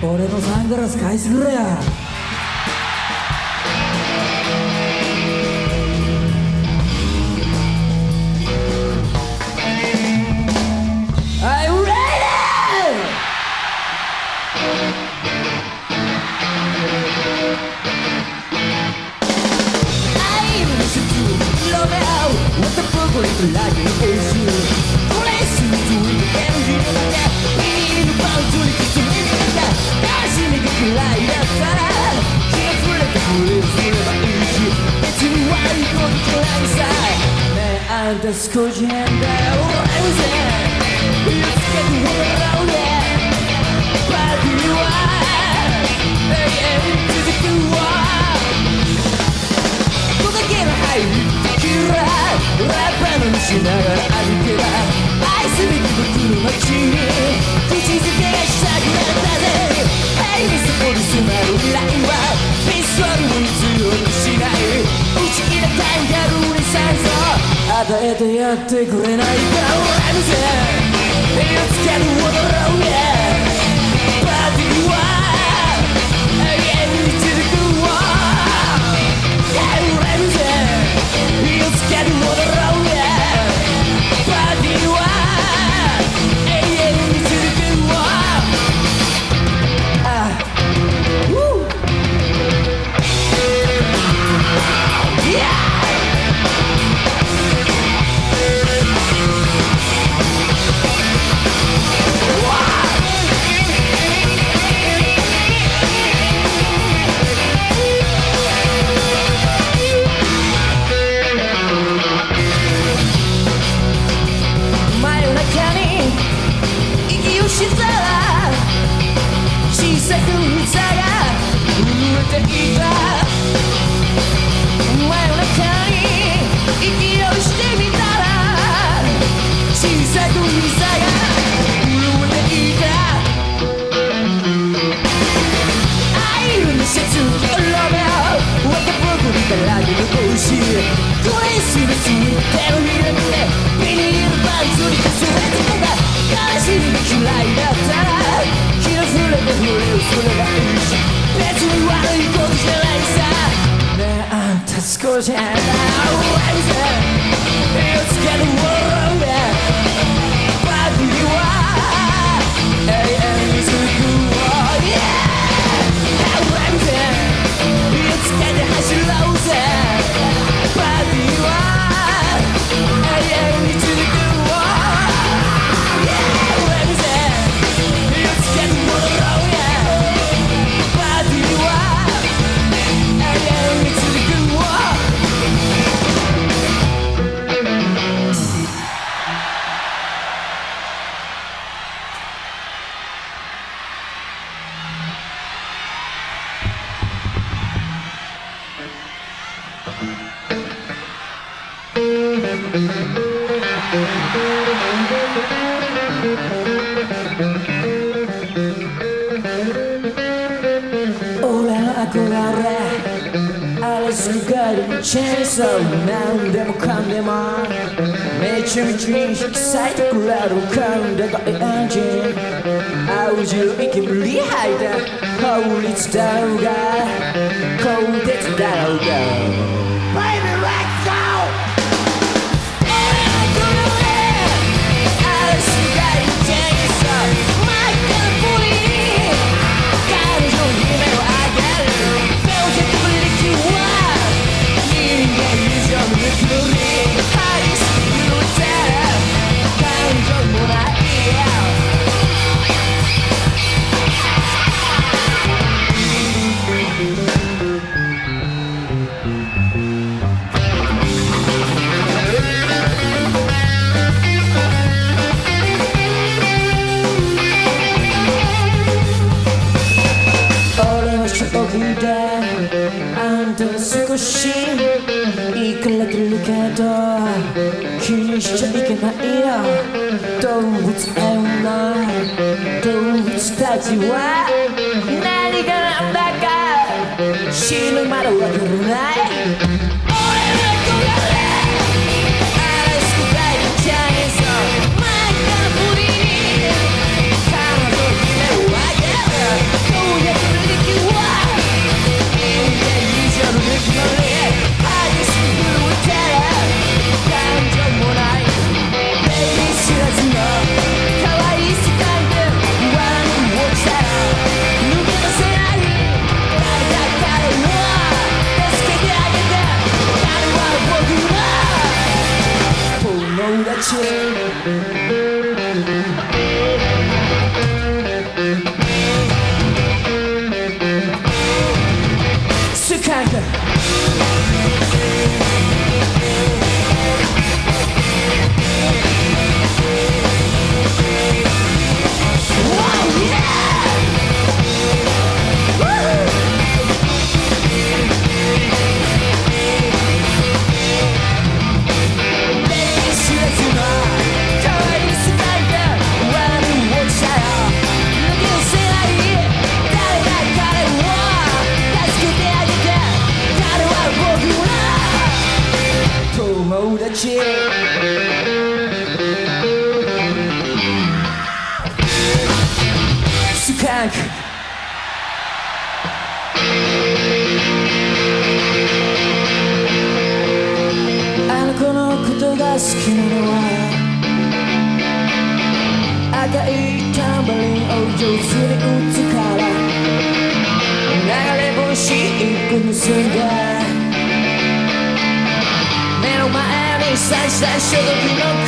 俺のサングラス返してくれや「What the fuck are you like? Is you crazy doing everything like that? da skođen da ulaze I još kad hrvone Pa bila Da je uče da kila Tu da gira haj Kira Lepa na miši nara Ali kira Aj se vidi da tu nema či Ti će se gledaš da gleda Hej, mi se podi se maru Bila ima 与えてやってくれないかを恨みせ気をつける驚いて muda Andan 少しいくら出るけど気にしちゃいけないよ動物園の動物たちは何がなんだか死ぬまで分かる Sen şalımına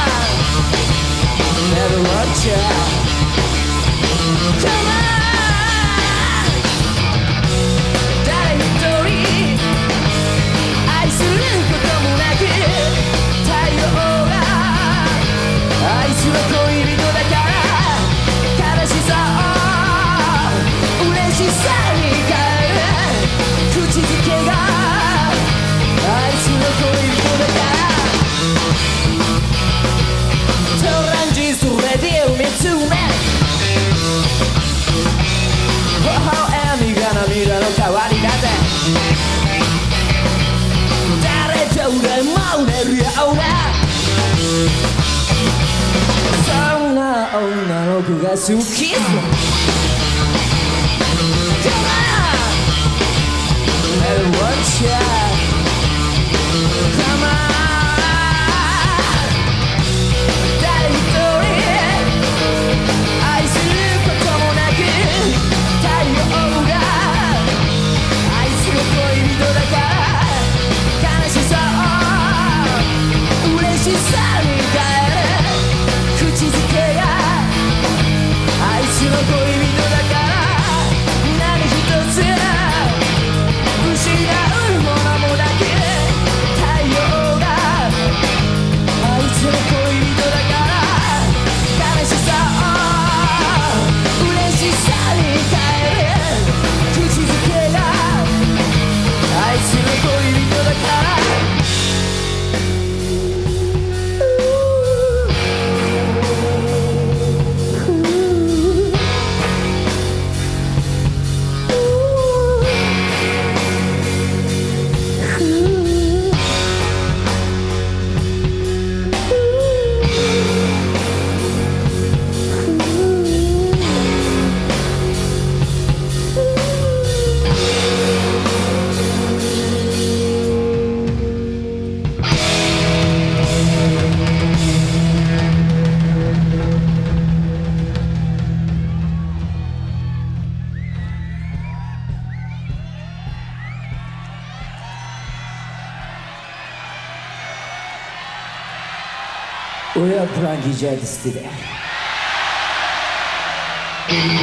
never looked you. Come on. parece o Kismo. É Everyone shout.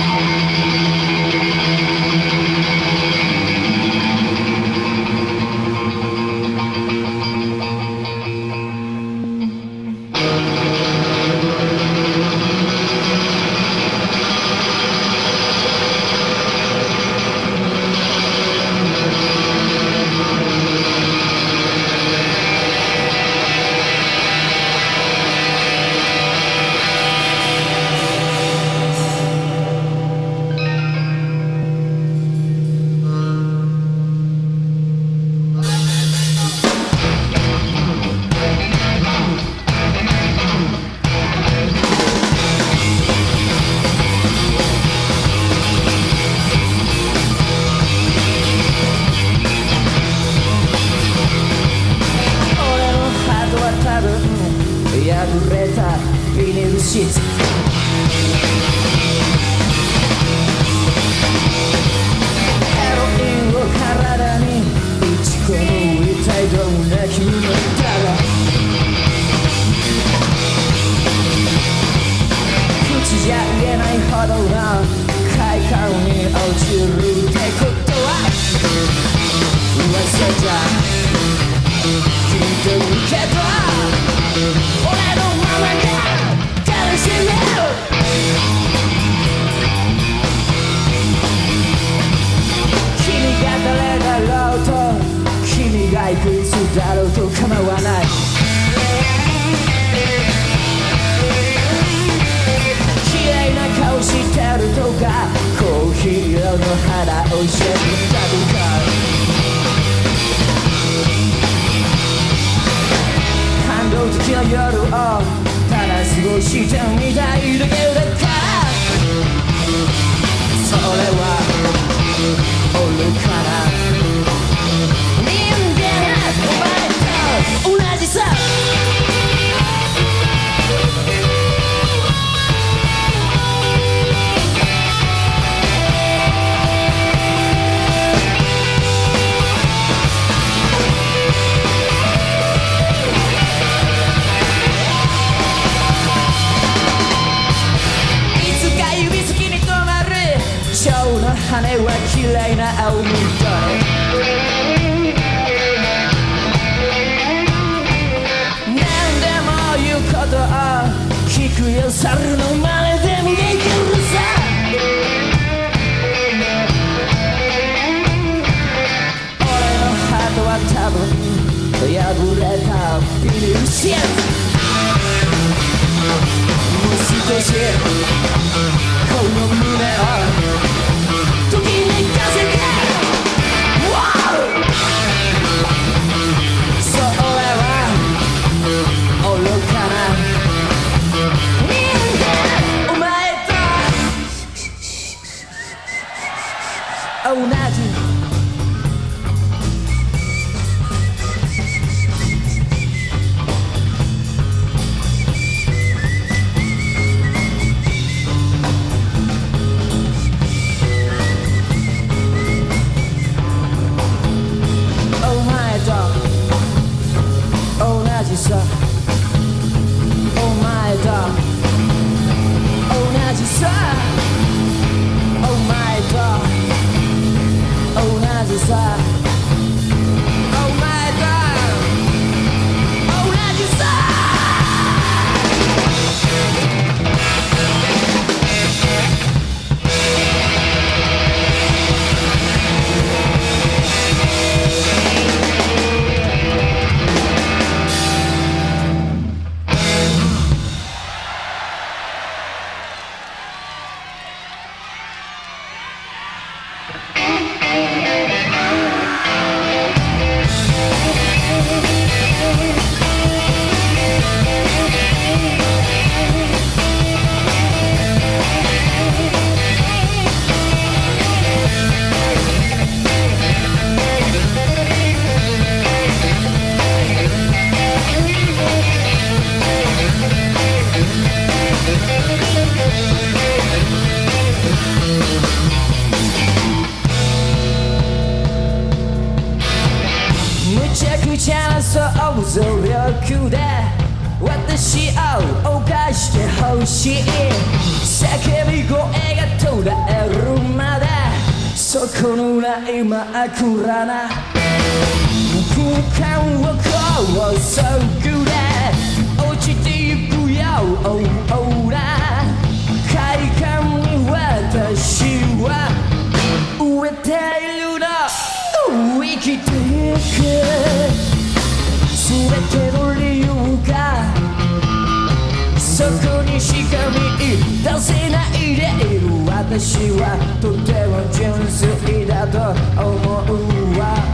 Música I feel so dull to 羽は嫌いな青み今あくらな空間をこうぐれ。落ちていくよオーラ快感に私は。植えているの。生きていく。全ての理由が。そこにしか見出せないでいる私はとても純粋だと思うわ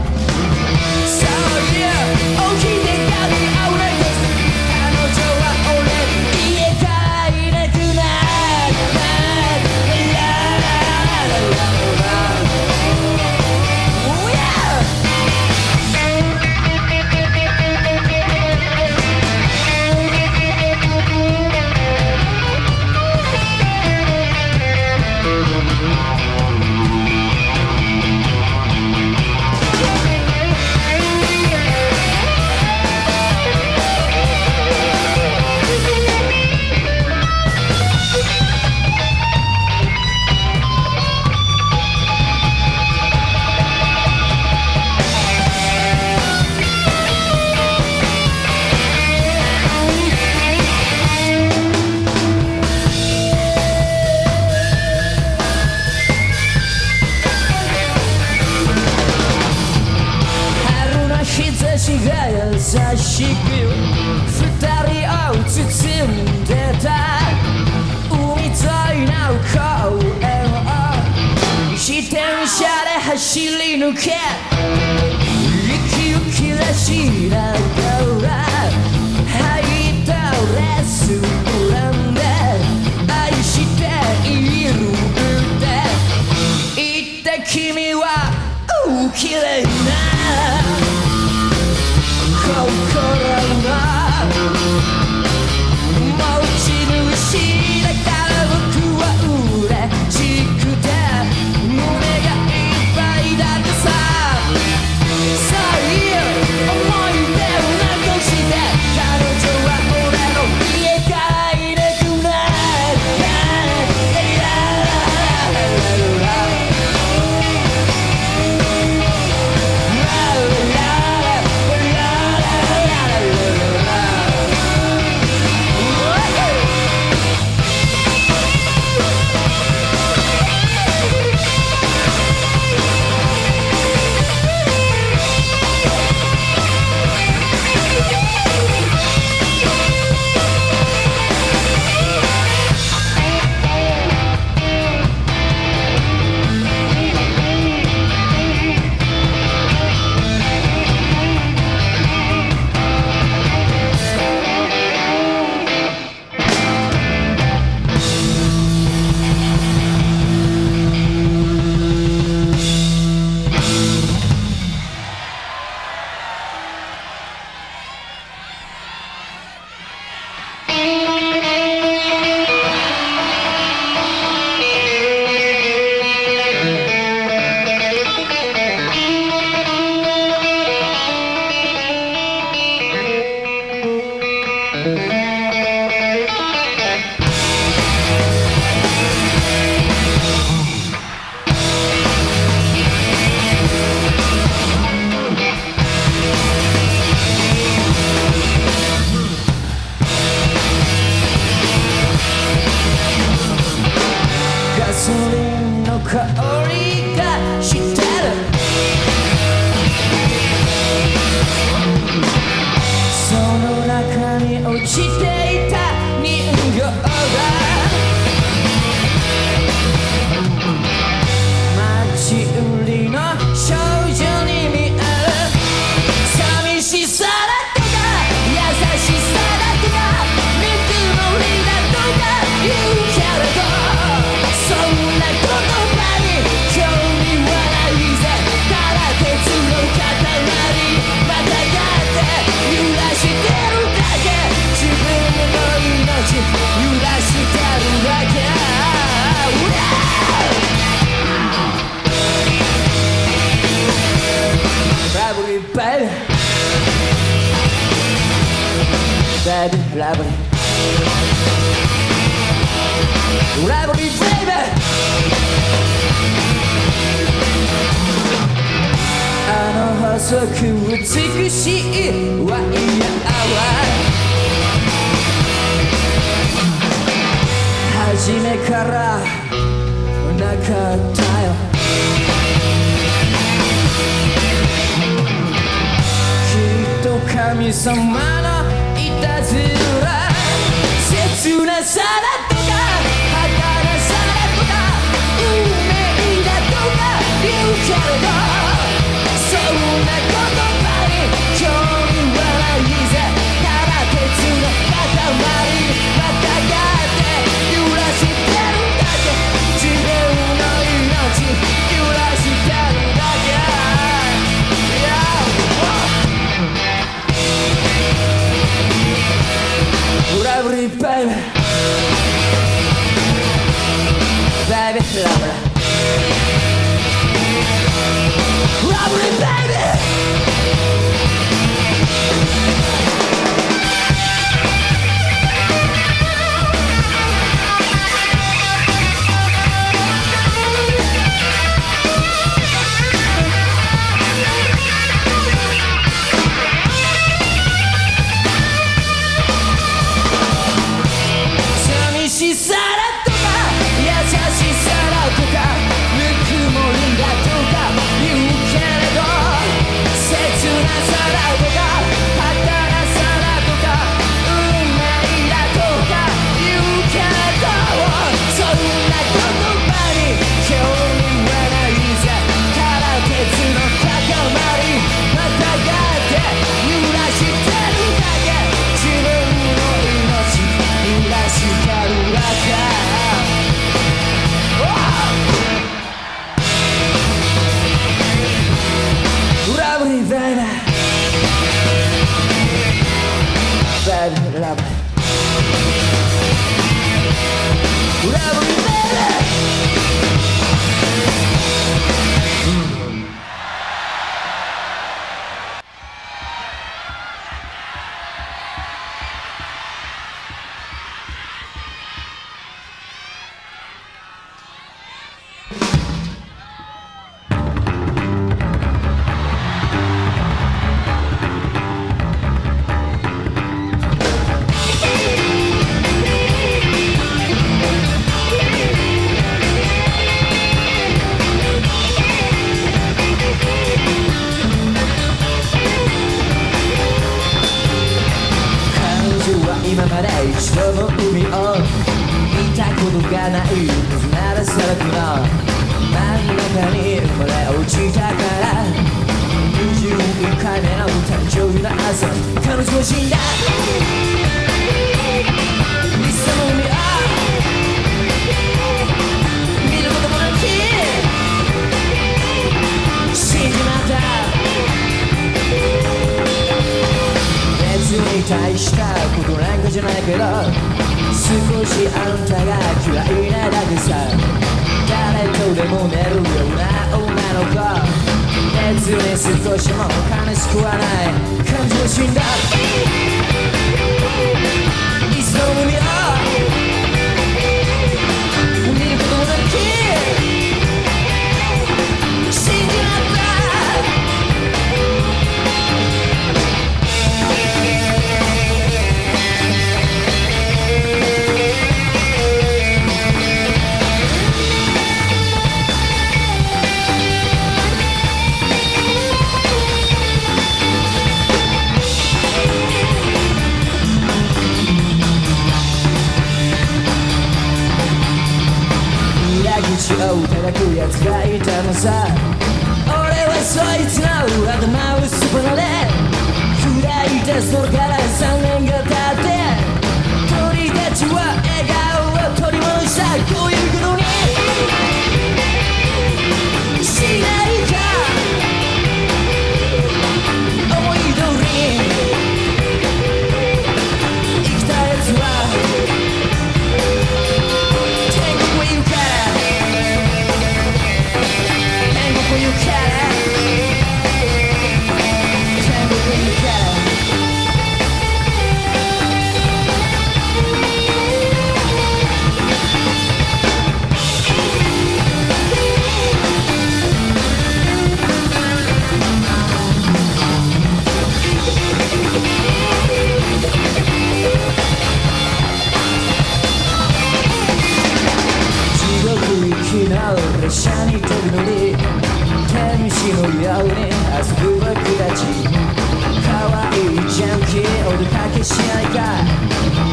ジャンキーお出かけしないか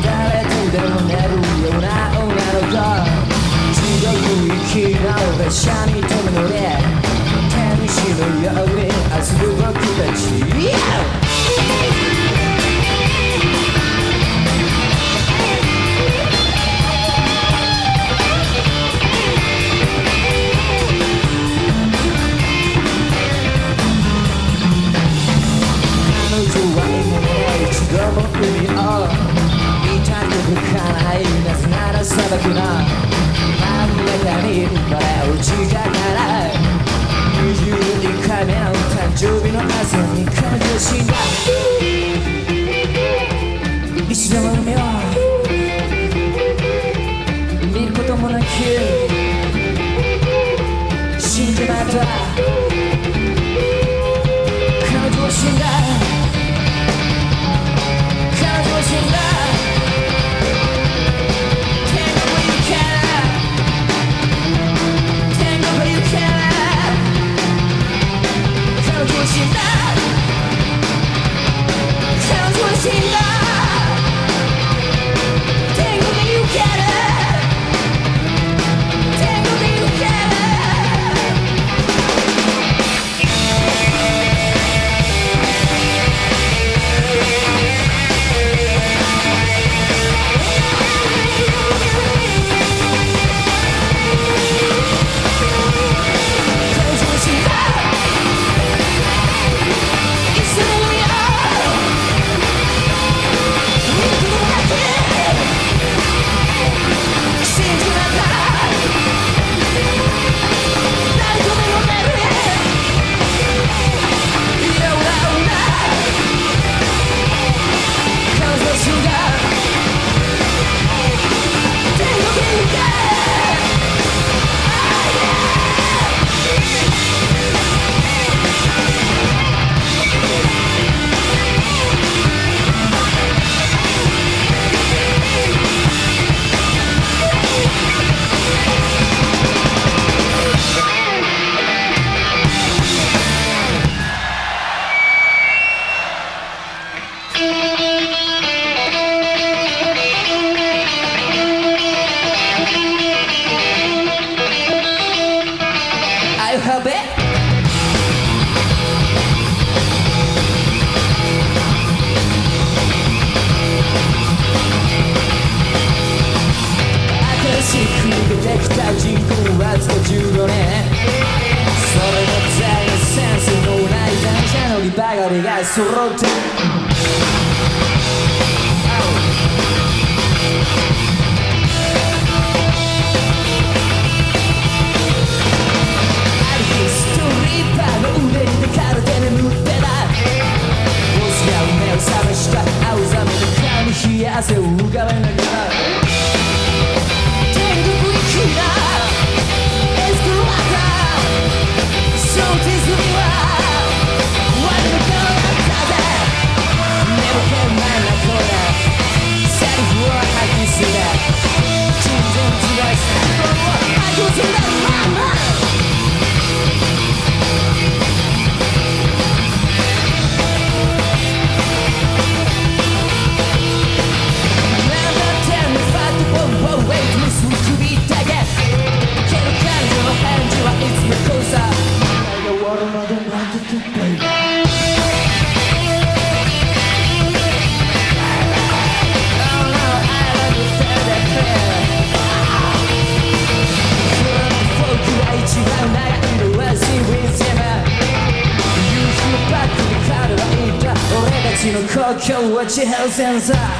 誰とでも寝るような女の子地獄行きの列車に飛ぶ乗で天使のように遊ぶ僕たち、y 砂の真ん中にまれ落ちたから22回目の誕生日の朝に彼女死んだ。一度も海を見ることもなく死んじまった彼女は死んだ。彼女は死んだ。Sounds what she loves. house and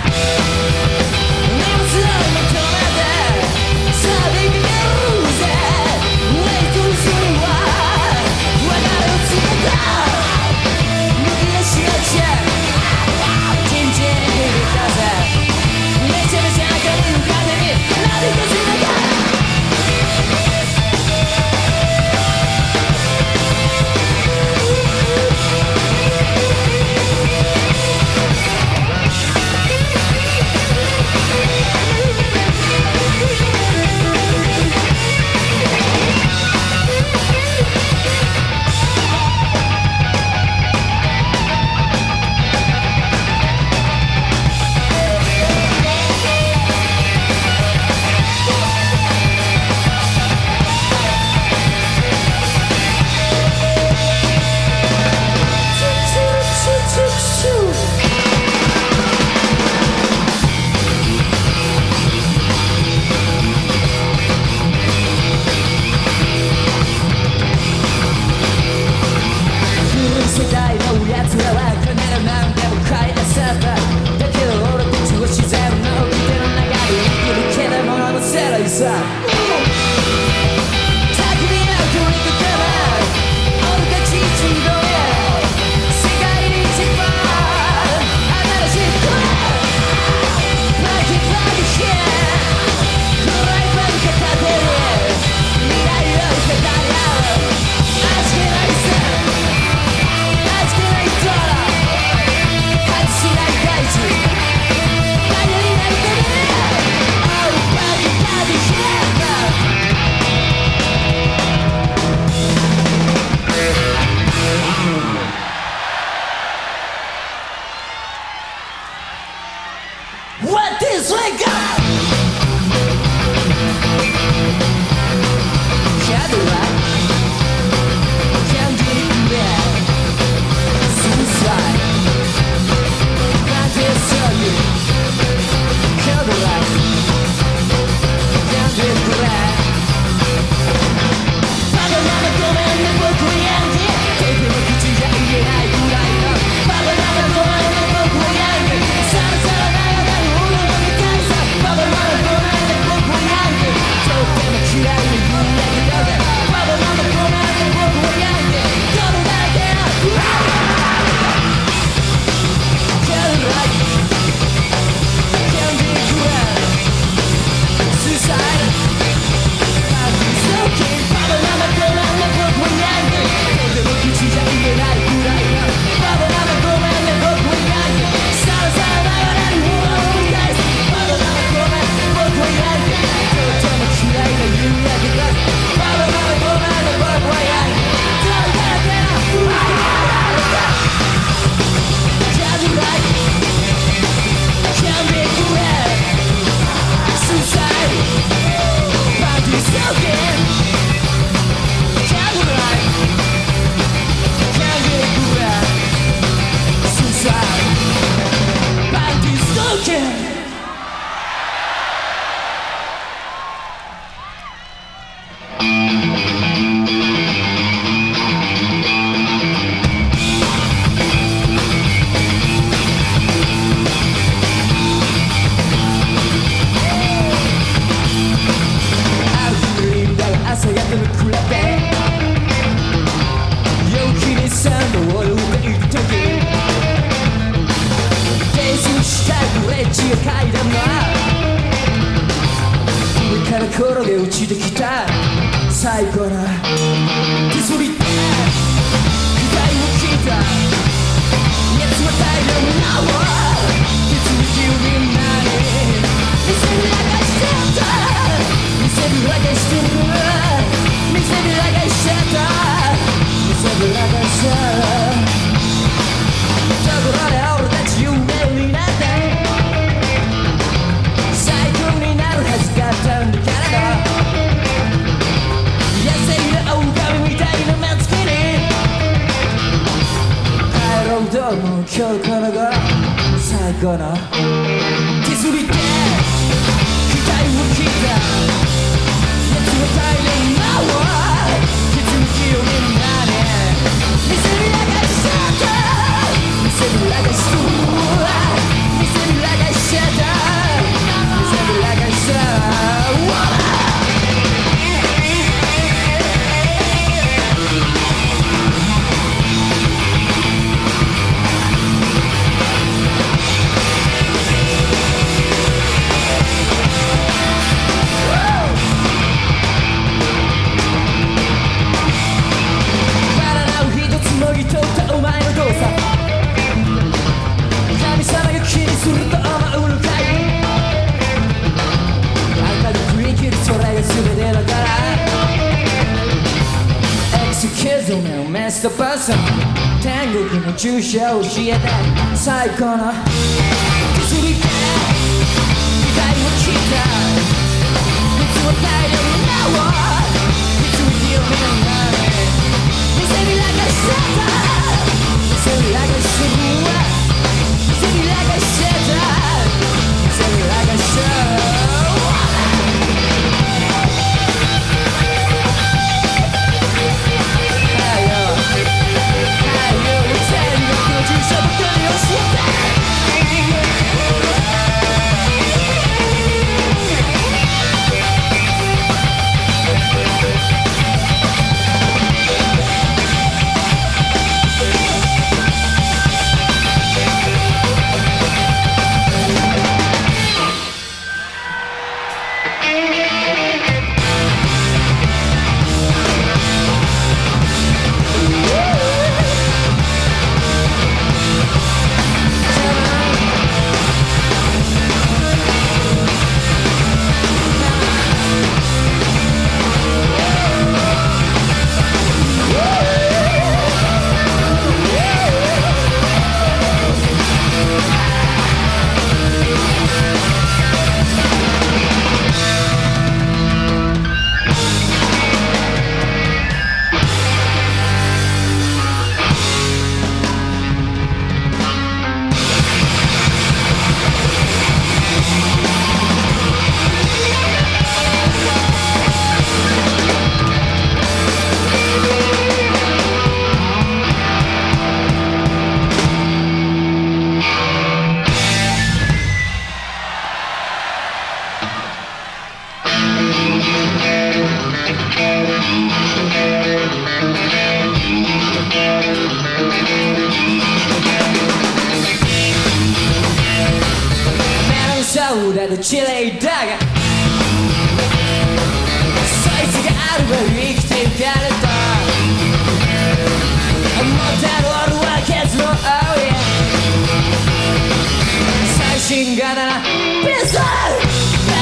がなピンスベ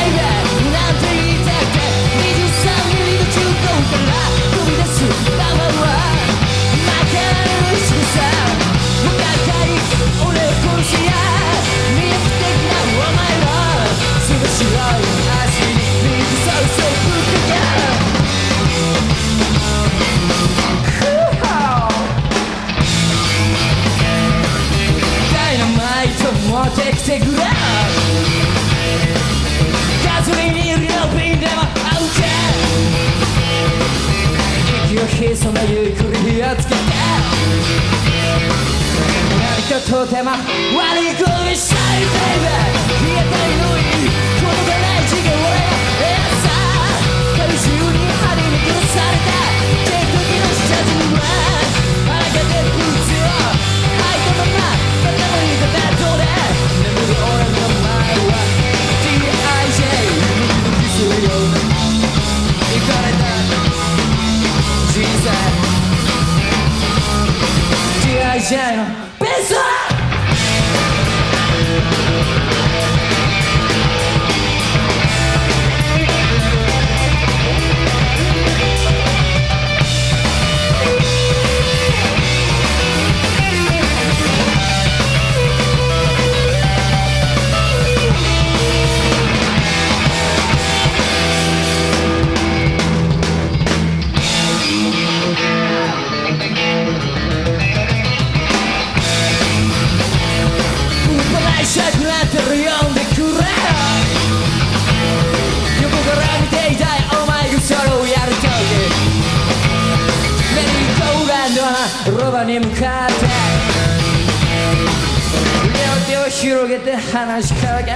イベーな。んていた23ミリのから飛び出す前は負れさ俺殺や的なお前す足うそぶっかけ持ってきてくれ。そまゆくり火をつけて。何かとても悪い恋したい baby 消えたいのに。Yeah. Can I shake